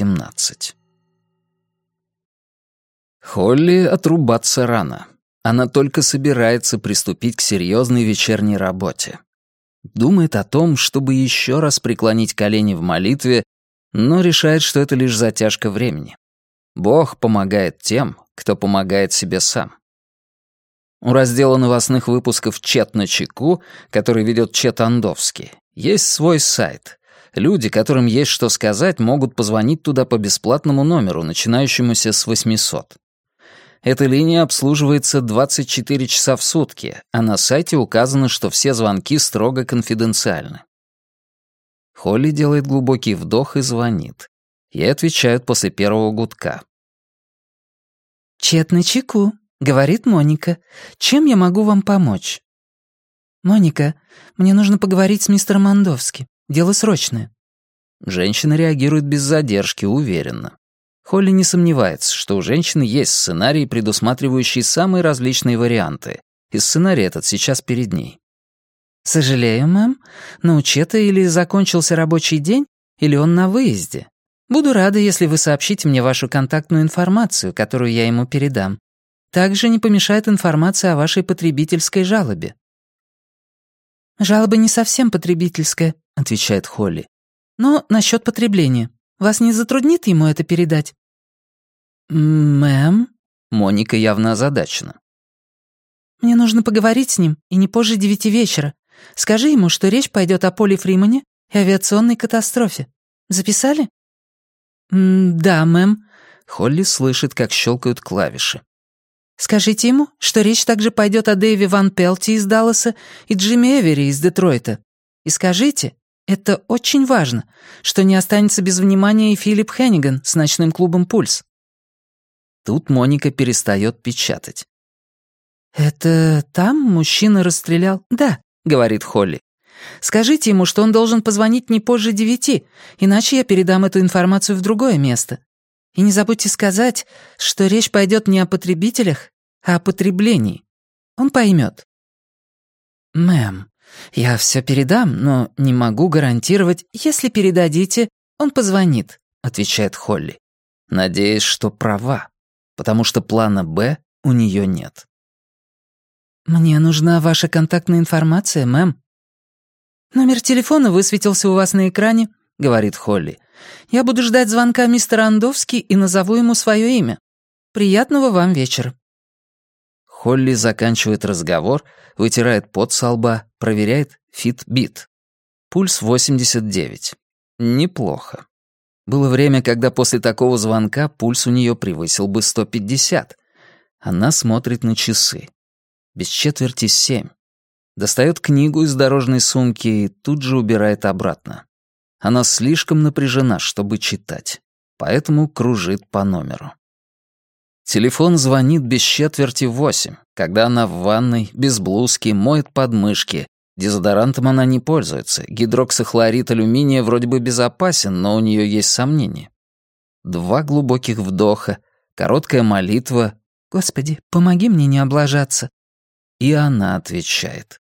18. Холли отрубаться рано. Она только собирается приступить к серьезной вечерней работе. Думает о том, чтобы еще раз преклонить колени в молитве, но решает, что это лишь затяжка времени. Бог помогает тем, кто помогает себе сам. У раздела новостных выпусков «Чет на чеку», который ведет Чет Андовский, есть свой сайт. Люди, которым есть что сказать, могут позвонить туда по бесплатному номеру, начинающемуся с 800. Эта линия обслуживается 24 часа в сутки, а на сайте указано, что все звонки строго конфиденциальны. Холли делает глубокий вдох и звонит. Ей отвечают после первого гудка. «Чет на чеку», — говорит Моника. «Чем я могу вам помочь?» «Моника, мне нужно поговорить с мистером Мандовски. Дело срочное». Женщина реагирует без задержки, уверенно. Холли не сомневается, что у женщины есть сценарий, предусматривающий самые различные варианты, и сценарий этот сейчас перед ней. «Сожалею, мэм, но у Чета или закончился рабочий день, или он на выезде. Буду рада, если вы сообщите мне вашу контактную информацию, которую я ему передам. Также не помешает информация о вашей потребительской жалобе». «Жалоба не совсем потребительская», — отвечает Холли. «Но насчет потребления. Вас не затруднит ему это передать?» «Мэм?» — Моника явно озадачена. «Мне нужно поговорить с ним, и не позже девяти вечера. Скажи ему, что речь пойдет о Поле Фримане и авиационной катастрофе. Записали?» «Да, мэм». Холли слышит, как щелкают клавиши. Скажите ему, что речь также пойдет о Дэйве Ван Пелти из Далласа и Джимми Эвери из Детройта. И скажите, это очень важно, что не останется без внимания и Филипп Хенниган с ночным клубом «Пульс». Тут Моника перестает печатать. «Это там мужчина расстрелял?» «Да», — говорит Холли. «Скажите ему, что он должен позвонить не позже девяти, иначе я передам эту информацию в другое место. И не забудьте сказать, что речь пойдет не о потребителях, а о потреблении. Он поймет. «Мэм, я все передам, но не могу гарантировать, если передадите, он позвонит», — отвечает Холли. Надеюсь, что права, потому что плана «Б» у нее нет. «Мне нужна ваша контактная информация, мэм». «Номер телефона высветился у вас на экране», — говорит Холли. Я буду ждать звонка мистера Андовски и назову ему свое имя. Приятного вам вечера». Холли заканчивает разговор, вытирает пот со лба, проверяет Fitbit. Пульс 89. Неплохо. Было время, когда после такого звонка пульс у нее превысил бы 150. Она смотрит на часы. Без четверти семь. Достает книгу из дорожной сумки и тут же убирает обратно. Она слишком напряжена, чтобы читать, поэтому кружит по номеру. Телефон звонит без четверти восемь, когда она в ванной, без блузки, моет подмышки. Дезодорантом она не пользуется. Гидроксихлорид алюминия вроде бы безопасен, но у нее есть сомнения. Два глубоких вдоха, короткая молитва «Господи, помоги мне не облажаться». И она отвечает.